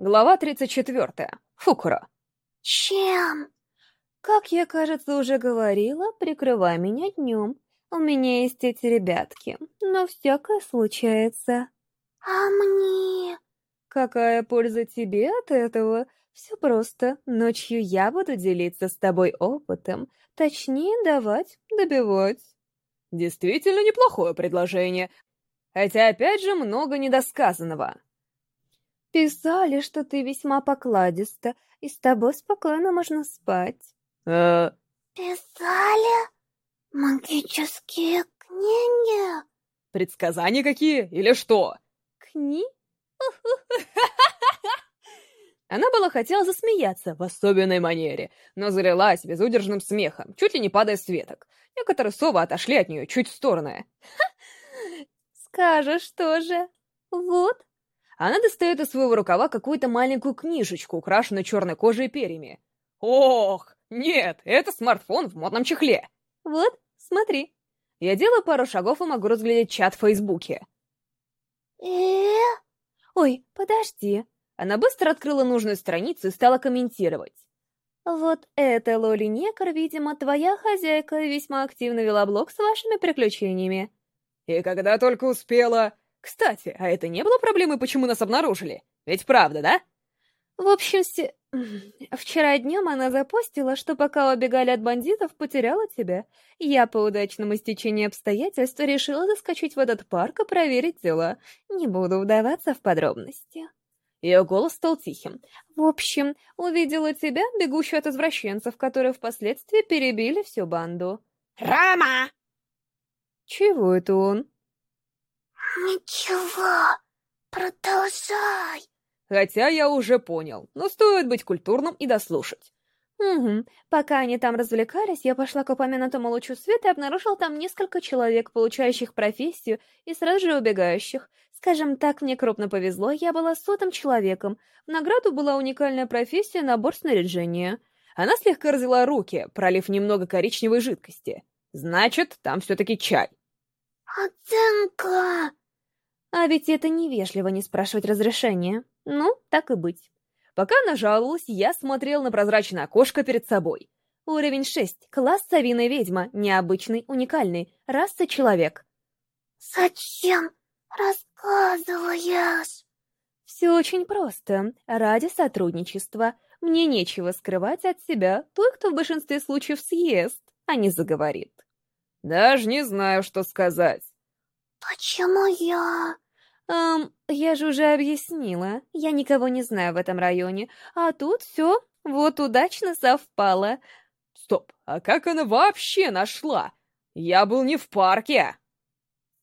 Глава 34. Фукура. Чем? Как я, кажется, уже говорила, прикрывай меня днем. У меня есть эти ребятки, но всякое случается. А мне? Какая польза тебе от этого? Все просто. Ночью я буду делиться с тобой опытом, точнее давать, добивать. Действительно неплохое предложение. Хотя, опять же, много недосказанного. Писали, что ты весьма покладиста, и с тобой спокойно можно спать. Э, Писали? Магические книги? предсказания какие или что? Кни? Она была хотела засмеяться в особенной манере, но залилась безудержным смехом, чуть ли не падая с веток. Некоторые совы отошли от нее чуть в стороны. Скажешь тоже. Вот. Она достает из своего рукава какую-то маленькую книжечку, украшенную черной кожей и перьями. Ох, нет, это смартфон в модном чехле. Вот, смотри. Я делаю пару шагов и могу разглядеть чат в Фейсбуке. И? Ой, подожди. Она быстро открыла нужную страницу и стала комментировать. Вот эта Лоли Некор, видимо, твоя хозяйка весьма активно вела блог с вашими приключениями. И когда только успела... Кстати, а это не было проблемой, почему нас обнаружили? Ведь правда, да? В общем, се- вчера днем она запостила, что пока убегали от бандитов, потеряла тебя. Я по удачному стечению обстоятельств решила заскочить в этот парк и проверить дела. Не буду вдаваться в подробности. Ее голос стал тихим. В общем, увидела тебя, бегущую от извращенцев, которые впоследствии перебили всю банду. «Рама!» Чего это он? Ничего. Продолжай. Хотя я уже понял, но стоит быть культурным и дослушать. Угу. Пока они там развлекались, я пошла к упомянутому лучу света и обнаружила там несколько человек, получающих профессию и сразу же убегающих. Скажем так, мне крупно повезло, я была сотым человеком. В награду была уникальная профессия набор снаряжения. Она слегка развела руки, пролив немного коричневой жидкости. Значит, там все-таки чай. Оценка. А ведь это невежливо не спрашивать разрешения. Ну, так и быть. Пока она жаловалась, я смотрел на прозрачное окошко перед собой. Уровень 6. Класс совиная ведьма. Необычный, уникальный. Раса человек. Зачем рассказываешь? Все очень просто. Ради сотрудничества. Мне нечего скрывать от себя той, кто в большинстве случаев съест, а не заговорит. Даже не знаю, что сказать. Почему я? Эм, я же уже объяснила. Я никого не знаю в этом районе. А тут все вот удачно совпало. Стоп, а как она вообще нашла? Я был не в парке.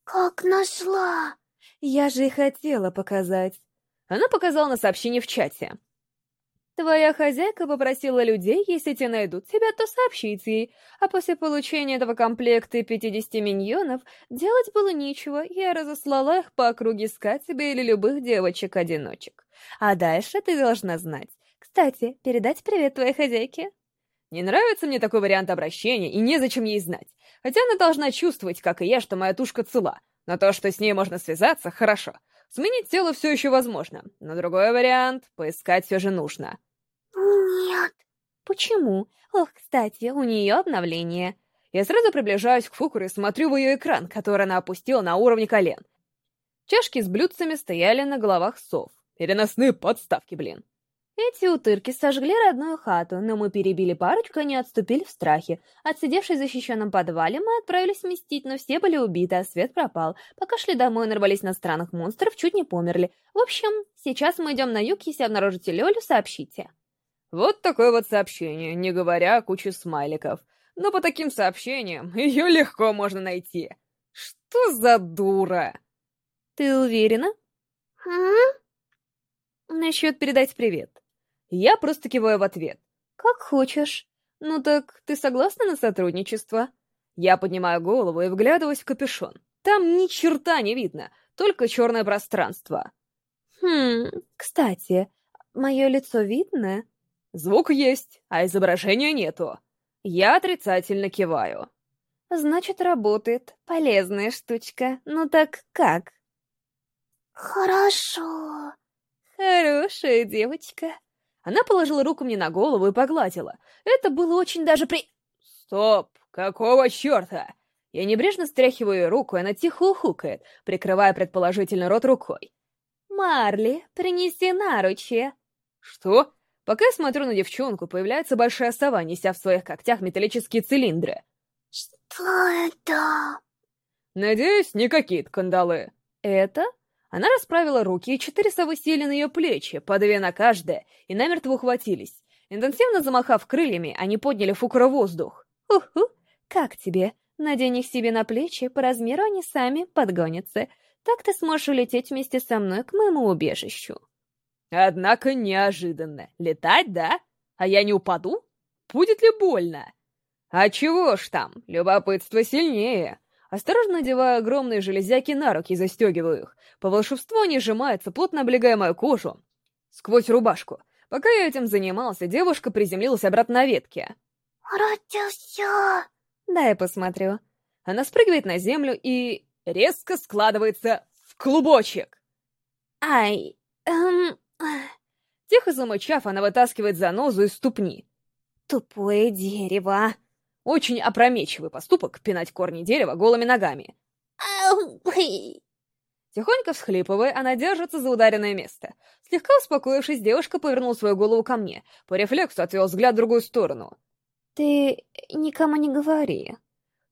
Как нашла? Я же и хотела показать. Она показала на сообщение в чате. Твоя хозяйка попросила людей, если те найдут тебя, то сообщить ей. А после получения этого комплекта и 50 миньонов делать было нечего, я разослала их по округе искать тебе или любых девочек-одиночек. А дальше ты должна знать. Кстати, передать привет твоей хозяйке. Не нравится мне такой вариант обращения, и незачем ей знать. Хотя она должна чувствовать, как и я, что моя тушка цела. Но то, что с ней можно связаться, хорошо. Сменить тело все еще возможно, но другой вариант — поискать все же нужно. Нет. Почему? Ох, кстати, у нее обновление. Я сразу приближаюсь к Фукуре и смотрю в ее экран, который она опустила на уровне колен. Чашки с блюдцами стояли на головах сов. Переносные подставки, блин. Эти утырки сожгли родную хату, но мы перебили парочку, они отступили в страхе. Отсидевшись в защищенном подвале, мы отправились мстить, но все были убиты, а свет пропал. Пока шли домой, нарвались на странных монстров, чуть не померли. В общем, сейчас мы идем на юг, если обнаружите Лёлю, сообщите. Вот такое вот сообщение, не говоря о куче смайликов. Но по таким сообщениям ее легко можно найти. Что за дура? Ты уверена? М? Насчет передать привет. Я просто киваю в ответ. Как хочешь. Ну так, ты согласна на сотрудничество? Я поднимаю голову и вглядываюсь в капюшон. Там ни черта не видно, только черное пространство. Хм, кстати, мое лицо видно? Звук есть, а изображения нету. Я отрицательно киваю. Значит, работает. Полезная штучка. Ну так как? Хорошо. Хорошая девочка. Она положила руку мне на голову и погладила. Это было очень даже при... Стоп! Какого черта? Я небрежно стряхиваю ее руку, и она тихо ухукает, прикрывая предположительно рот рукой. «Марли, принеси наручи!» «Что?» Пока я смотрю на девчонку, появляется большая сова, неся в своих когтях металлические цилиндры. Что это? Надеюсь, не какие-то кандалы. Это? Она расправила руки, и четыре совы сели на ее плечи, по две на каждое, и намертво ухватились. Интенсивно замахав крыльями, они подняли Фукура воздух. «Уху! Как тебе? Надень их себе на плечи, по размеру они сами подгонятся. Так ты сможешь улететь вместе со мной к моему убежищу». Однако неожиданно. Летать, да? А я не упаду? Будет ли больно? А чего ж там, любопытство сильнее. Осторожно надеваю огромные железяки на руки и застегиваю их. По волшебству они сжимаются, плотно облегая мою кожу. Сквозь рубашку. Пока я этим занимался, девушка приземлилась обратно на ветке. Родился. Да, я посмотрю. Она спрыгивает на землю и резко складывается в клубочек. Ай, эм... Тихо замычав, она вытаскивает занозу из ступни. Тупое дерево. Очень опрометчивый поступок — пинать корни дерева голыми ногами. Тихонько всхлипывая, она держится за ударенное место. Слегка успокоившись, девушка повернула свою голову ко мне. По рефлексу отвел взгляд в другую сторону. «Ты никому не говори».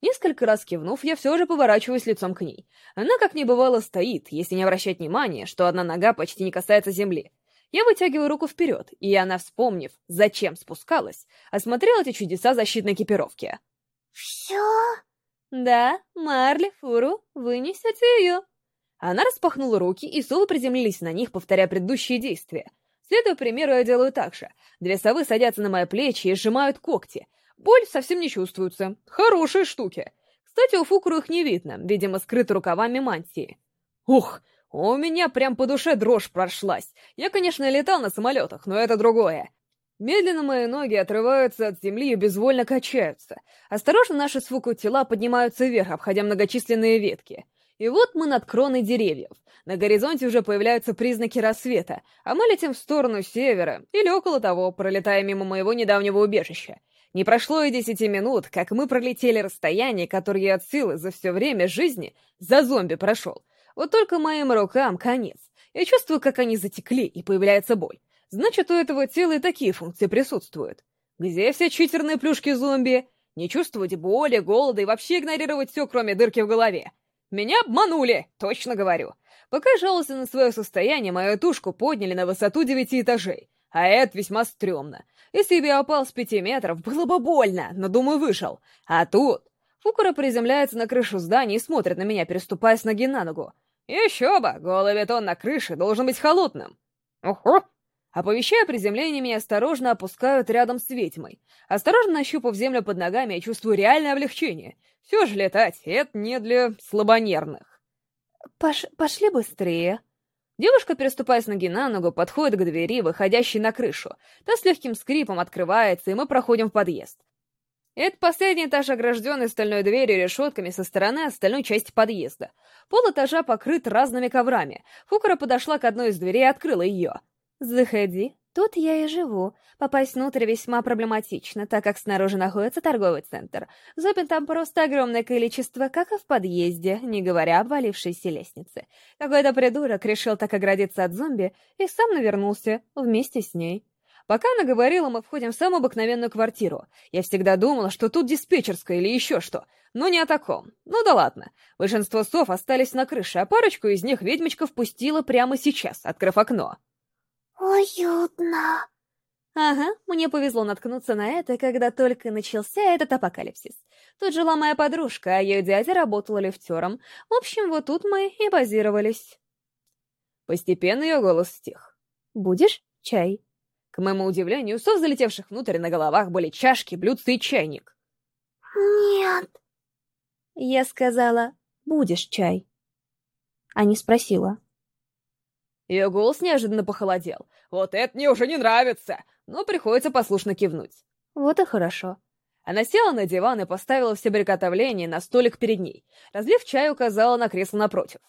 Несколько раз кивнув, я все же поворачиваюсь лицом к ней. Она, как ни бывало, стоит, если не обращать внимания, что одна нога почти не касается земли. Я вытягиваю руку вперед, и она, вспомнив, зачем спускалась, осмотрела эти чудеса защитной экипировки. Все? Да, Марли, Фуру, вы несете ее. Она распахнула руки, и совы приземлились на них, повторяя предыдущие действия. Следуя примеру, я делаю так же. Две совы садятся на мои плечи и сжимают когти. Боль совсем не чувствуется. Хорошие штуки. Кстати, у Фукуру их не видно, видимо, скрыты рукавами мантии. Ух, у меня прям по душе дрожь прошлась. Я, конечно, летал на самолетах, но это другое. Медленно мои ноги отрываются от земли и безвольно качаются. Осторожно наши с Фуку тела поднимаются вверх, обходя многочисленные ветки. И вот мы над кроной деревьев. На горизонте уже появляются признаки рассвета, а мы летим в сторону севера, или около того, пролетая мимо моего недавнего убежища. Не прошло и десяти минут, как мы пролетели расстояние, которое я от силы за все время жизни за зомби прошел. Вот только моим рукам конец. Я чувствую, как они затекли, и появляется боль. Значит, у этого тела и такие функции присутствуют. Где все читерные плюшки зомби? Не чувствовать боли, голода и вообще игнорировать все, кроме дырки в голове. Меня обманули, точно говорю. Пока жаловался на свое состояние, мою тушку подняли на высоту девяти этажей. А это весьма стрёмно. Если бы я упал с пяти метров, было бы больно, но, думаю, вышел. А тут... Фукура приземляется на крышу здания и смотрит на меня, переступая с ноги на ногу. Еще бы, голый бетон на крыше должен быть холодным. Ого! Оповещая приземление, меня осторожно опускают рядом с ведьмой. Осторожно нащупав землю под ногами, я чувствую реальное облегчение. Все же летать — это не для слабонервных. Пош пошли быстрее. Девушка, переступая с ноги на ногу, подходит к двери, выходящей на крышу. Та с легким скрипом открывается, и мы проходим в подъезд. Это последний этаж, огражденный стальной дверью и решетками со стороны остальной части подъезда. Пол этажа покрыт разными коврами. Фукара подошла к одной из дверей и открыла ее. «Заходи. Тут я и живу. Попасть внутрь весьма проблематично, так как снаружи находится торговый центр. Зомби там просто огромное количество, как и в подъезде, не говоря об валившейся лестнице. Какой-то придурок решил так оградиться от зомби и сам навернулся вместе с ней. Пока она говорила, мы входим в самую обыкновенную квартиру. Я всегда думала, что тут диспетчерская или еще что, но не о таком. Ну да ладно. Большинство сов остались на крыше, а парочку из них ведьмочка впустила прямо сейчас, открыв окно. «Уютно». Ага, мне повезло наткнуться на это, когда только начался этот апокалипсис. Тут жила моя подружка, а ее дядя работал лифтером. В общем, вот тут мы и базировались. Постепенно ее голос стих. «Будешь чай?» К моему удивлению, сов, залетевших внутрь на головах, были чашки, блюдца и чайник. «Нет». Я сказала, будешь чай. А не спросила. Ее голос неожиданно похолодел. «Вот это мне уже не нравится!» Но приходится послушно кивнуть. Вот и хорошо. Она села на диван и поставила все приготовления на столик перед ней. Разлив чай, указала на кресло напротив.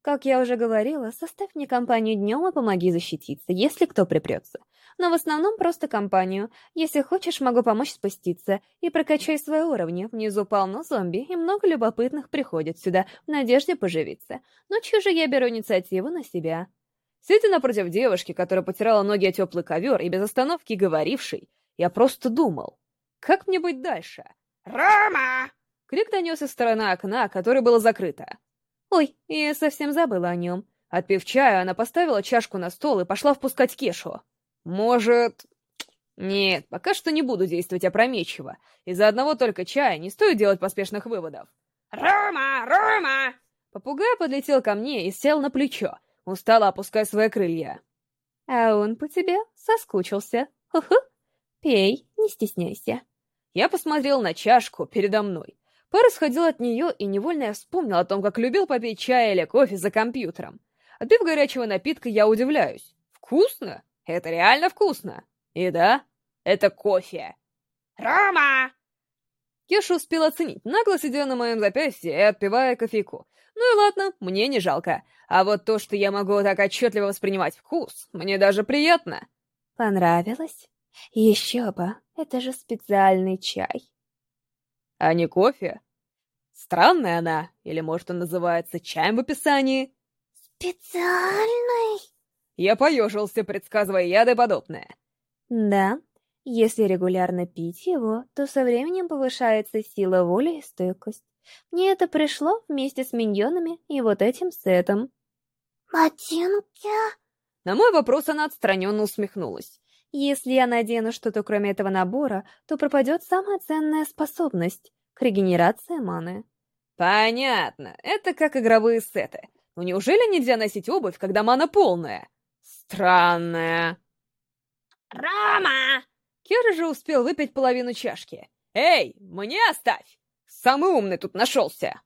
Как я уже говорила, составь мне компанию днем и помоги защититься, если кто припрется. Но в основном просто компанию. Если хочешь, могу помочь спуститься. И прокачай свои уровни. Внизу полно зомби, и много любопытных приходят сюда в надежде поживиться. Ночью же я беру инициативу на себя. Сидя напротив девушки, которая потирала ноги о теплый ковер и без остановки говорившей, я просто думал, как мне быть дальше? «Рома!» Крик донес из стороны окна, которое было закрыто. Ой, я совсем забыла о нем. Отпив чаю, она поставила чашку на стол и пошла впускать Кешу. Может... Нет, пока что не буду действовать опрометчиво. Из-за одного только чая не стоит делать поспешных выводов. «Рома! Рома!» Попугай подлетел ко мне и сел на плечо, устало опуская свои крылья. «А он по тебе соскучился. Ху-ху. Пей, не стесняйся». Я посмотрел на чашку передо мной. Пар исходил от нее, и невольно я вспомнил о том, как любил попить чай или кофе за компьютером. Отпив горячего напитка, я удивляюсь. Вкусно? Это реально вкусно. И да, это кофе. «Рома!» Кеша успел оценить, нагло сидя на моем запястье и отпивая кофейку. Ну и ладно, мне не жалко. А вот то, что я могу так отчетливо воспринимать вкус, мне даже приятно. Понравилось? Еще бы, это же специальный чай а не кофе. Странная она, или, может, он называется чаем в описании? Специальный? Я поежился, предсказывая яды подобное. Да, если регулярно пить его, то со временем повышается сила воли и стойкость. Мне это пришло вместе с миньонами и вот этим сетом. Ботинки? На мой вопрос она отстраненно усмехнулась. Если я надену что-то кроме этого набора, то пропадет самая ценная способность — регенерация маны. Понятно. Это как игровые сеты. Но неужели нельзя носить обувь, когда мана полная? Странная. Рама! Кира же успел выпить половину чашки. Эй, мне оставь! Самый умный тут нашелся.